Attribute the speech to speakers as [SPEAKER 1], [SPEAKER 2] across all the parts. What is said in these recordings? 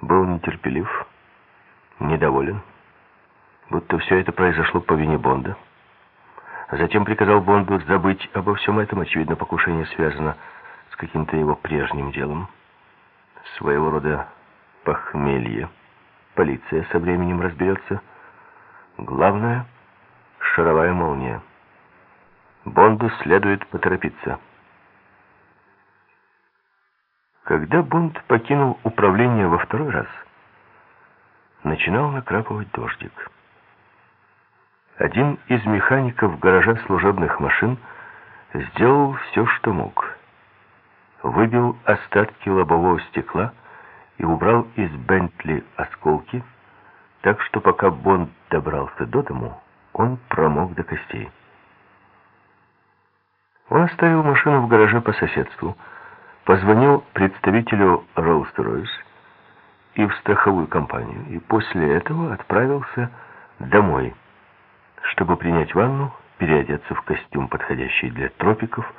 [SPEAKER 1] был нетерпелив, недоволен, будто все это произошло по вине Бонда. Затем приказал Бонду забыть обо всем этом. Очевидно, покушение связано с каким-то его прежним делом. Своего рода похмелье. Полиция со временем разберется. Главное — шаровая молния. Бонду следует поторопиться. Когда Бонд покинул управление во второй раз, начинал накрапывать дождик. Один из механиков гаража служебных машин сделал все, что мог. Выбил остатки лобового стекла и убрал из Бентли осколки, так что пока Бонд добрался до дому, он промок до костей. Он оставил машину в гараже по соседству, позвонил представителю Rolls-Royce и в страховую компанию, и после этого отправился домой, чтобы принять ванну, переодеться в костюм, подходящий для тропиков,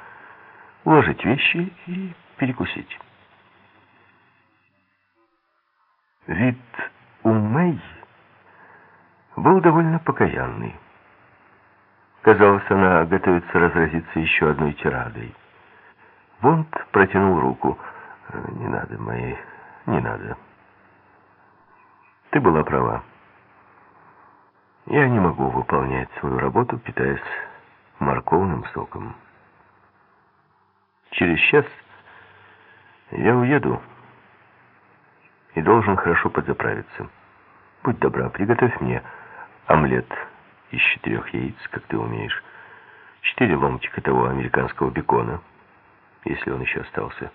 [SPEAKER 1] уложить вещи и перекусить. Вид у Мэй был довольно покаянный. Казалось, она готовится разразиться еще одной тирадой. Бонд протянул руку. «Не надо, мои, не надо. Ты была права. Я не могу выполнять свою работу, питаясь морковным соком. Через час я уеду и должен хорошо подзаправиться. Будь добра, приготовь мне омлет из четырех яиц, как ты умеешь, четыре ломтика того американского бекона, если он еще остался,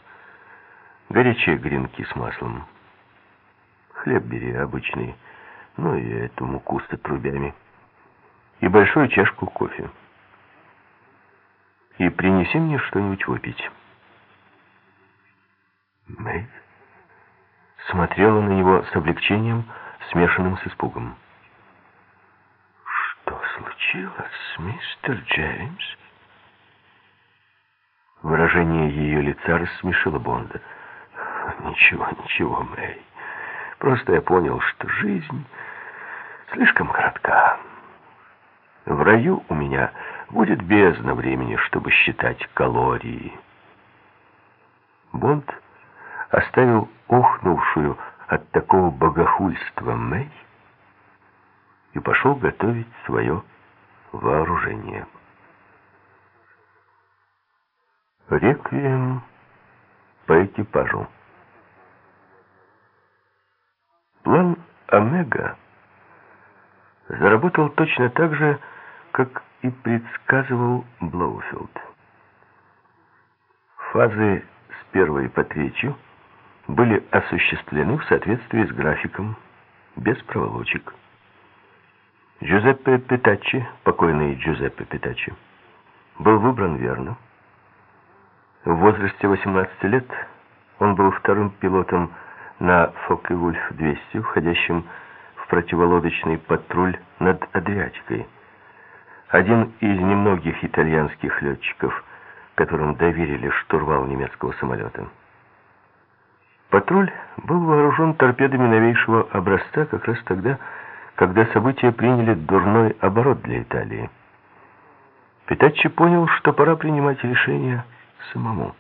[SPEAKER 1] горячие гренки с маслом, хлеб бери обычный, ну и эту муку с отрубями, и большую чашку кофе. И принеси мне что-нибудь выпить. Мэйв смотрела на него с облегчением, смешанным с испугом случилось, мистер Джеймс?» Выражение ее лица рассмешило Бонда. «Ничего, ничего, Мэй. Просто я понял, что жизнь слишком коротка. В раю у меня будет бездна времени, чтобы считать калории». Бонд оставил охнувшую от такого богохульства Мэй и пошел готовить свое вооружение. Реквием по экипажу. План Омега заработал точно так же, как и предсказывал Блоуфилд. Фазы с первой по третью были осуществлены в соответствии с графиком, без проволочек. Джузеппе Питачи, покойный Джузеппе Питачи, был выбран верно. В возрасте 18 лет он был вторым пилотом на Фокке-Вульф-200, входящим в противолодочный патруль над Адриатикой. Один из немногих итальянских летчиков, которым доверили штурвал немецкого самолета. Патруль был вооружен торпедами новейшего образца как раз тогда, когда события приняли дурной оборот для Италии. Питаччи понял, что пора принимать решение самому.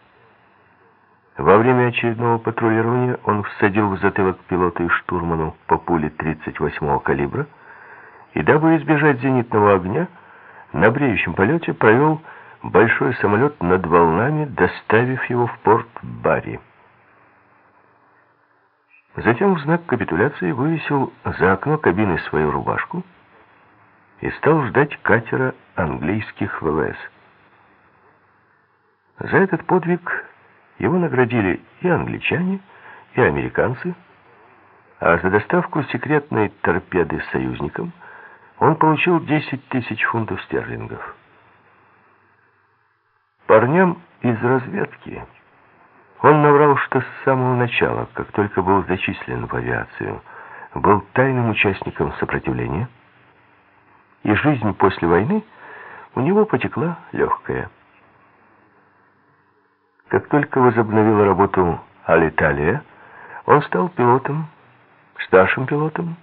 [SPEAKER 1] Во время очередного патрулирования он всадил в затылок пилоту и штурману по пуле 38-го калибра и, дабы избежать зенитного огня, на бреющем полете провел большой самолет над волнами, доставив его в порт Барри. Затем в знак капитуляции вывесил за окно кабины свою рубашку и стал ждать катера английских ВВС. За этот подвиг его наградили и англичане, и американцы, а за доставку секретной торпеды союзникам он получил 10 тысяч фунтов стерлингов. Парням из разведки он наврал, что с самого начала, как только был зачислен в авиацию, был тайным участником сопротивления, и жизнь после войны у него потекла легкая. Как только возобновила работу Алиталия, он стал пилотом старшим пилотом